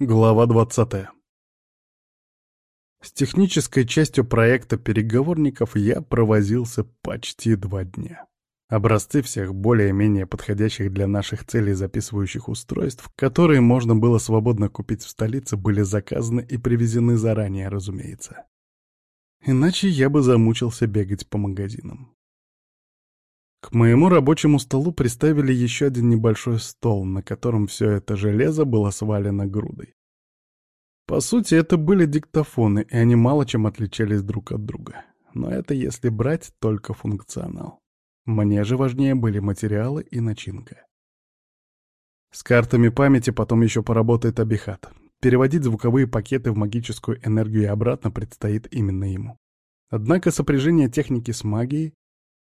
Глава 20. С технической частью проекта переговорников я провозился почти два дня. Образцы всех более-менее подходящих для наших целей записывающих устройств, которые можно было свободно купить в столице, были заказаны и привезены заранее, разумеется. Иначе я бы замучился бегать по магазинам. К моему рабочему столу приставили еще один небольшой стол, на котором все это железо было свалено грудой. По сути, это были диктофоны, и они мало чем отличались друг от друга. Но это если брать только функционал. Мне же важнее были материалы и начинка. С картами памяти потом еще поработает Абихат. Переводить звуковые пакеты в магическую энергию и обратно предстоит именно ему. Однако сопряжение техники с магией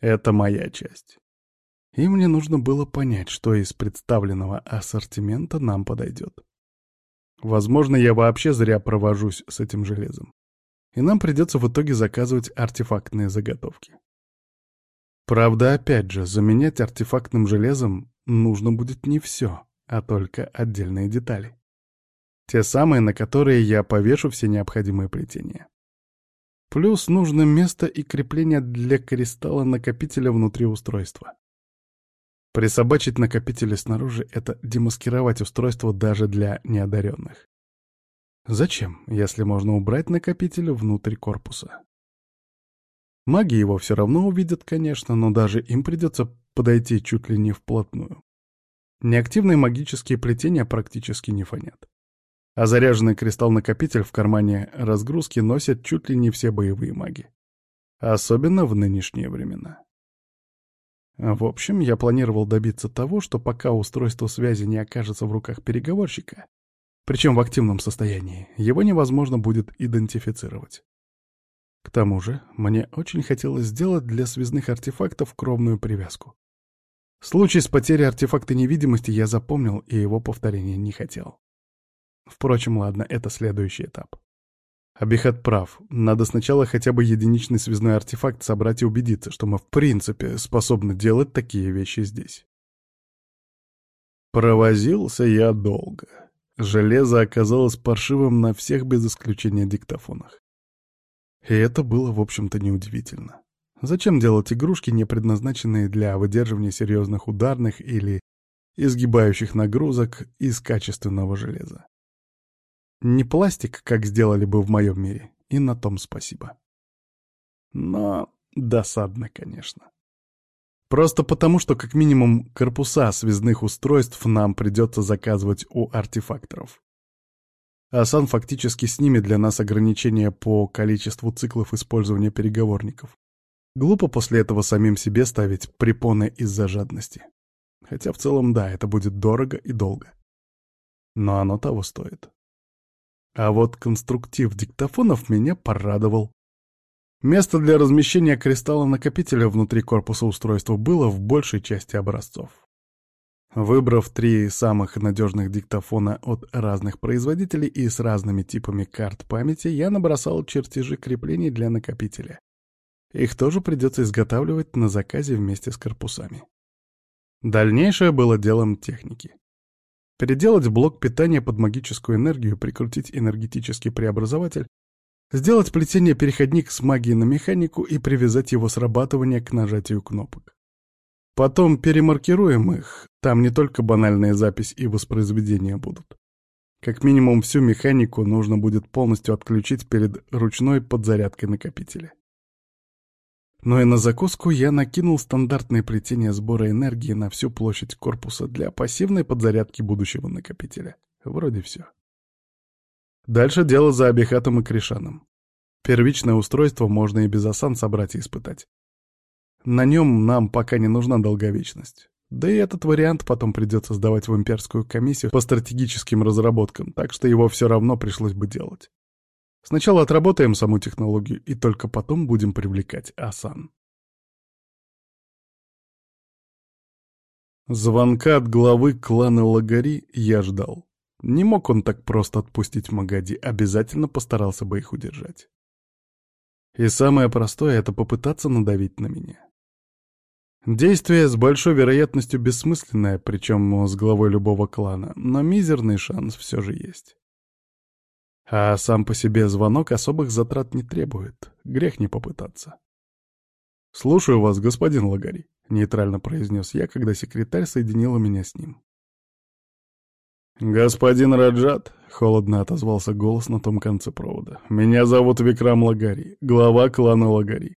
это моя часть. И мне нужно было понять, что из представленного ассортимента нам подойдет. Возможно, я вообще зря провожусь с этим железом. И нам придется в итоге заказывать артефактные заготовки. Правда, опять же, заменять артефактным железом нужно будет не все, а только отдельные детали. Те самые, на которые я повешу все необходимые плетения. Плюс нужно место и крепление для кристалла-накопителя внутри устройства. Присобачить накопители снаружи — это демаскировать устройство даже для неодаренных. Зачем, если можно убрать накопитель внутрь корпуса? Маги его все равно увидят, конечно, но даже им придется подойти чуть ли не вплотную. Неактивные магические плетения практически не фонят а заряженный кристалл-накопитель в кармане разгрузки носят чуть ли не все боевые маги. Особенно в нынешние времена. В общем, я планировал добиться того, что пока устройство связи не окажется в руках переговорщика, причем в активном состоянии, его невозможно будет идентифицировать. К тому же, мне очень хотелось сделать для связных артефактов кровную привязку. Случай с потерей артефакта невидимости я запомнил и его повторения не хотел. Впрочем, ладно, это следующий этап. Абихат прав. Надо сначала хотя бы единичный связной артефакт собрать и убедиться, что мы в принципе способны делать такие вещи здесь. Провозился я долго. Железо оказалось паршивым на всех без исключения диктофонах. И это было, в общем-то, неудивительно. Зачем делать игрушки, не предназначенные для выдерживания серьезных ударных или изгибающих нагрузок из качественного железа? Не пластик, как сделали бы в моем мире, и на том спасибо. Но досадно, конечно. Просто потому, что как минимум корпуса связных устройств нам придется заказывать у артефакторов. Асан фактически снимет для нас ограничения по количеству циклов использования переговорников. Глупо после этого самим себе ставить препоны из-за жадности. Хотя в целом да, это будет дорого и долго. Но оно того стоит. А вот конструктив диктофонов меня порадовал. Место для размещения кристалла-накопителя внутри корпуса устройства было в большей части образцов. Выбрав три самых надежных диктофона от разных производителей и с разными типами карт памяти, я набросал чертежи креплений для накопителя. Их тоже придется изготавливать на заказе вместе с корпусами. Дальнейшее было делом техники. Переделать блок питания под магическую энергию, прикрутить энергетический преобразователь, сделать плетение-переходник с магией на механику и привязать его срабатывание к нажатию кнопок. Потом перемаркируем их, там не только банальная запись и воспроизведение будут. Как минимум всю механику нужно будет полностью отключить перед ручной подзарядкой накопителя. Но и на закуску я накинул стандартное плетение сбора энергии на всю площадь корпуса для пассивной подзарядки будущего накопителя. Вроде все. Дальше дело за Абихатом и Кришаном. Первичное устройство можно и без осан собрать и испытать. На нем нам пока не нужна долговечность. Да и этот вариант потом придется сдавать в имперскую комиссию по стратегическим разработкам, так что его все равно пришлось бы делать. Сначала отработаем саму технологию, и только потом будем привлекать Асан. Звонка от главы клана Лагари я ждал. Не мог он так просто отпустить Магади, обязательно постарался бы их удержать. И самое простое — это попытаться надавить на меня. Действие с большой вероятностью бессмысленное, причем с главой любого клана, но мизерный шанс все же есть. А сам по себе звонок особых затрат не требует. Грех не попытаться. «Слушаю вас, господин Лагари», — нейтрально произнес я, когда секретарь соединила меня с ним. «Господин Раджат», — холодно отозвался голос на том конце провода, — «меня зовут Викрам Лагари, глава клана Лагари».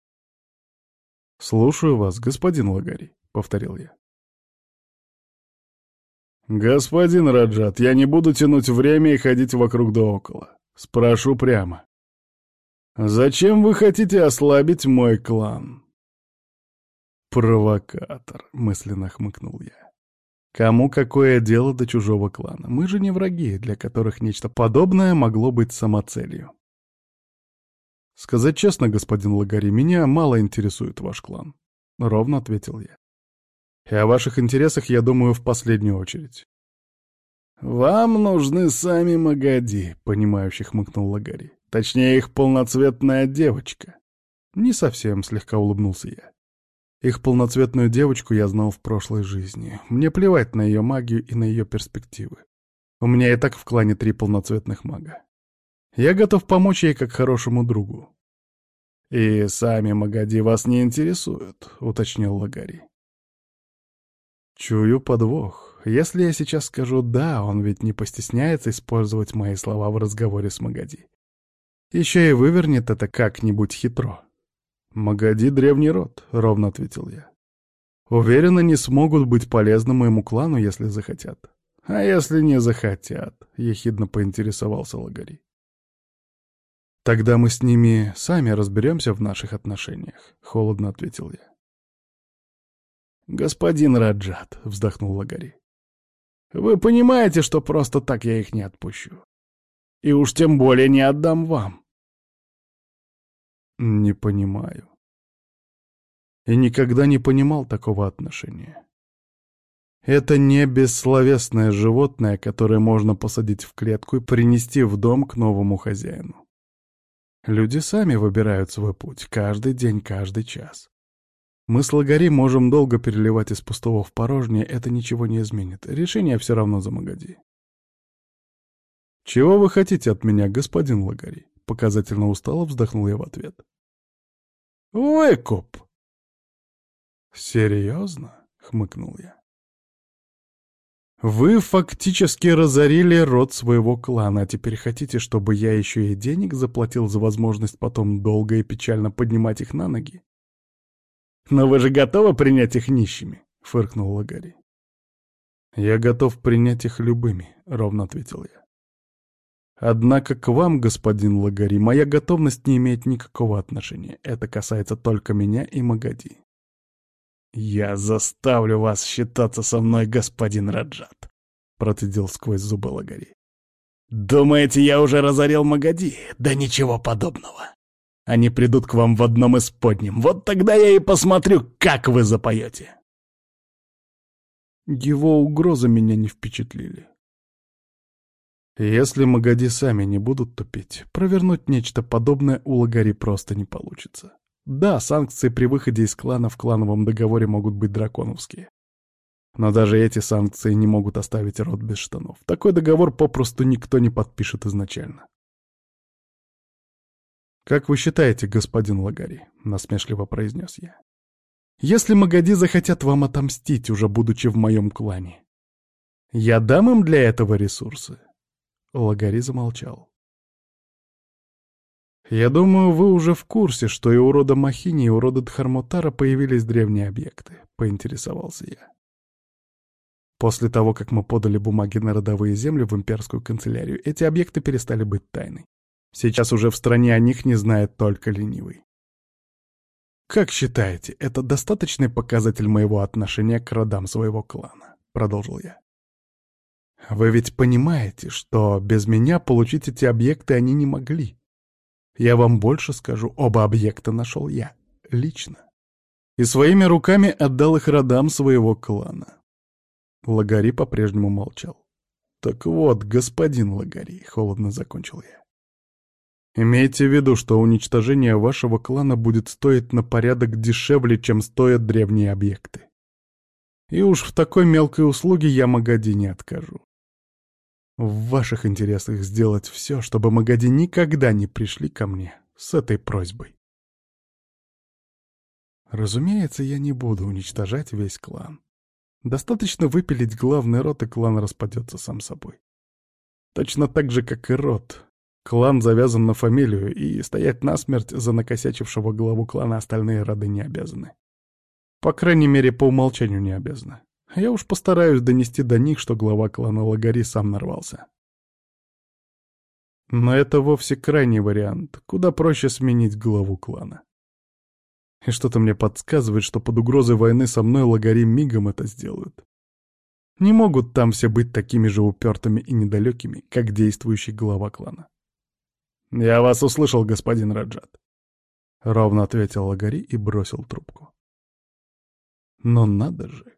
«Слушаю вас, господин Лагари», — повторил я. «Господин Раджат, я не буду тянуть время и ходить вокруг да около. Спрошу прямо. Зачем вы хотите ослабить мой клан?» «Провокатор», — мысленно хмыкнул я. Кому какое дело до чужого клана? Мы же не враги, для которых нечто подобное могло быть самоцелью. «Сказать честно, господин Лагари, меня мало интересует ваш клан», — ровно ответил я. «И о ваших интересах я думаю в последнюю очередь». «Вам нужны сами Магади», — понимающе хмыкнул Лагари. «Точнее, их полноцветная девочка». «Не совсем», — слегка улыбнулся я. Их полноцветную девочку я знал в прошлой жизни. Мне плевать на ее магию и на ее перспективы. У меня и так в клане три полноцветных мага. Я готов помочь ей как хорошему другу. «И сами Магади вас не интересуют», — уточнил Лагари. Чую подвох. Если я сейчас скажу «да», он ведь не постесняется использовать мои слова в разговоре с Магади. Еще и вывернет это как-нибудь хитро. «Магади — древний род», — ровно ответил я. «Уверен, они смогут быть полезны моему клану, если захотят». «А если не захотят?» — ехидно поинтересовался Лагари. «Тогда мы с ними сами разберемся в наших отношениях», — холодно ответил я. «Господин Раджат», — вздохнул Лагари, — «вы понимаете, что просто так я их не отпущу. И уж тем более не отдам вам. Не понимаю. И никогда не понимал такого отношения. Это не бессловесное животное, которое можно посадить в клетку и принести в дом к новому хозяину. Люди сами выбирают свой путь, каждый день, каждый час. Мы с Лагари можем долго переливать из пустого в порожнее, это ничего не изменит. Решение все равно за Магади. «Чего вы хотите от меня, господин Лагари?» Показательно устало вздохнул я в ответ. «Выкуп!» «Серьезно?» — хмыкнул я. «Вы фактически разорили род своего клана, а теперь хотите, чтобы я еще и денег заплатил за возможность потом долго и печально поднимать их на ноги?» «Но вы же готовы принять их нищими?» — фыркнул Лагари. «Я готов принять их любыми», — ровно ответил я. Однако к вам, господин Лагари, моя готовность не имеет никакого отношения. Это касается только меня и Магади. «Я заставлю вас считаться со мной, господин Раджат», — процедил сквозь зубы Лагари. «Думаете, я уже разорил Магади? Да ничего подобного. Они придут к вам в одном из подним. Вот тогда я и посмотрю, как вы запоете». Его угрозы меня не впечатлили. Если Магади сами не будут тупить, провернуть нечто подобное у Лагари просто не получится. Да, санкции при выходе из клана в клановом договоре могут быть драконовские. Но даже эти санкции не могут оставить род без штанов. Такой договор попросту никто не подпишет изначально. «Как вы считаете, господин Лагари?» — насмешливо произнес я. «Если Магади захотят вам отомстить, уже будучи в моем клане, я дам им для этого ресурсы?» Лагари замолчал. «Я думаю, вы уже в курсе, что и у рода Махини, и у рода Дхармотара появились древние объекты», — поинтересовался я. После того, как мы подали бумаги на родовые земли в имперскую канцелярию, эти объекты перестали быть тайной. Сейчас уже в стране о них не знает только ленивый. «Как считаете, это достаточный показатель моего отношения к родам своего клана?» — продолжил я. Вы ведь понимаете, что без меня получить эти объекты они не могли. Я вам больше скажу, оба объекта нашел я, лично. И своими руками отдал их родам своего клана. Лагари по-прежнему молчал. «Так вот, господин Лагари», — холодно закончил я. «Имейте в виду, что уничтожение вашего клана будет стоить на порядок дешевле, чем стоят древние объекты. И уж в такой мелкой услуге я Магади не откажу. В ваших интересах сделать все, чтобы Магади никогда не пришли ко мне с этой просьбой. Разумеется, я не буду уничтожать весь клан. Достаточно выпилить главный род, и клан распадется сам собой. Точно так же, как и род. Клан завязан на фамилию, и стоять насмерть за накосячившего главу клана остальные роды не обязаны. По крайней мере, по умолчанию не обязаны. Я уж постараюсь донести до них, что глава клана Лагари сам нарвался. Но это вовсе крайний вариант. Куда проще сменить главу клана. И что-то мне подсказывает, что под угрозой войны со мной Лагари мигом это сделают. Не могут там все быть такими же упертыми и недалекими, как действующий глава клана. «Я вас услышал, господин Раджат», — ровно ответил Лагари и бросил трубку. Но надо же,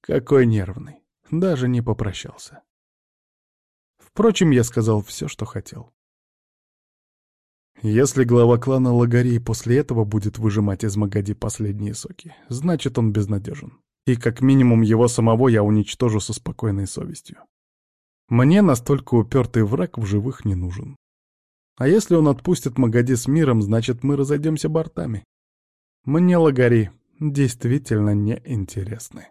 какой нервный, даже не попрощался. Впрочем, я сказал все, что хотел. Если глава клана Лагари после этого будет выжимать из Магади последние соки, значит он безнадежен. И как минимум его самого я уничтожу со спокойной совестью. Мне настолько упертый враг в живых не нужен. А если он отпустит Магади с миром, значит мы разойдемся бортами. Мне Лагари действительно неинтересны.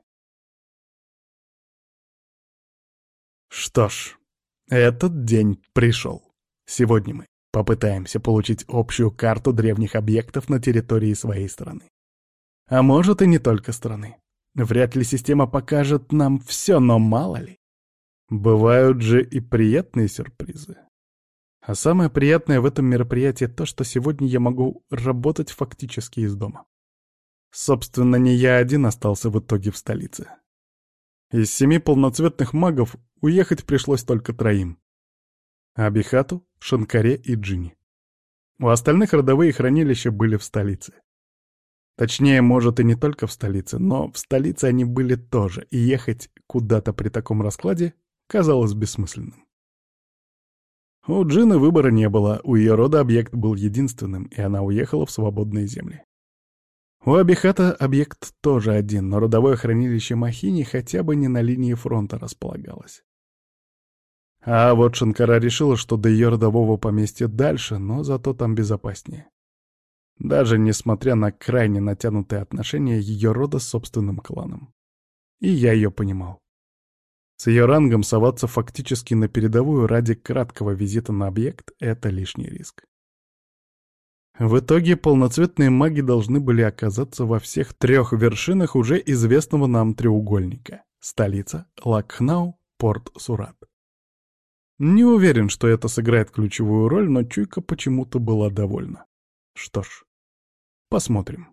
Что ж, этот день пришел. Сегодня мы попытаемся получить общую карту древних объектов на территории своей страны. А может и не только страны. Вряд ли система покажет нам все, но мало ли. Бывают же и приятные сюрпризы. А самое приятное в этом мероприятии то, что сегодня я могу работать фактически из дома. Собственно, не я один остался в итоге в столице. Из семи полноцветных магов уехать пришлось только троим. Абихату, Шанкаре и Джинни. У остальных родовые хранилища были в столице. Точнее, может, и не только в столице, но в столице они были тоже, и ехать куда-то при таком раскладе казалось бессмысленным. У Джины выбора не было, у ее рода объект был единственным, и она уехала в свободные земли. У Абихата объект тоже один, но родовое хранилище Махини хотя бы не на линии фронта располагалось. А вот Шанкара решила, что до ее родового поместья дальше, но зато там безопаснее. Даже несмотря на крайне натянутые отношения ее рода с собственным кланом. И я ее понимал. С ее рангом соваться фактически на передовую ради краткого визита на объект — это лишний риск. В итоге полноцветные маги должны были оказаться во всех трех вершинах уже известного нам треугольника — столица, Лакхнау, порт Сурат. Не уверен, что это сыграет ключевую роль, но чуйка почему-то была довольна. Что ж, посмотрим.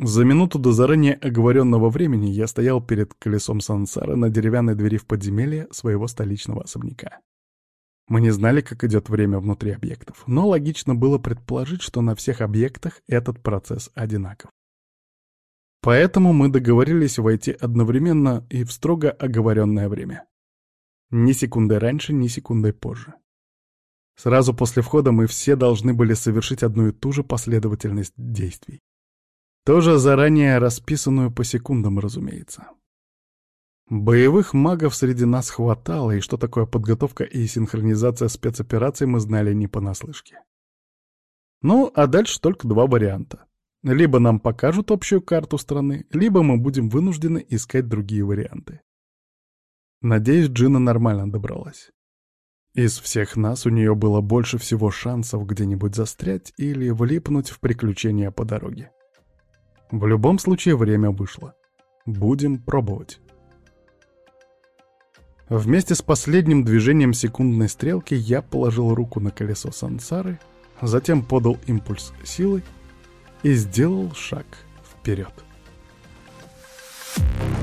За минуту до заранее оговоренного времени я стоял перед колесом сансара на деревянной двери в подземелье своего столичного особняка. Мы не знали, как идет время внутри объектов, но логично было предположить, что на всех объектах этот процесс одинаков. Поэтому мы договорились войти одновременно и в строго оговоренное время. Ни секунды раньше, ни секундой позже. Сразу после входа мы все должны были совершить одну и ту же последовательность действий. Тоже заранее расписанную по секундам, разумеется. Боевых магов среди нас хватало, и что такое подготовка и синхронизация спецопераций мы знали не понаслышке. Ну, а дальше только два варианта. Либо нам покажут общую карту страны, либо мы будем вынуждены искать другие варианты. Надеюсь, Джина нормально добралась. Из всех нас у нее было больше всего шансов где-нибудь застрять или влипнуть в приключения по дороге. В любом случае время вышло. Будем пробовать. Вместе с последним движением секундной стрелки я положил руку на колесо сансары, затем подал импульс силы и сделал шаг вперед. Thank you.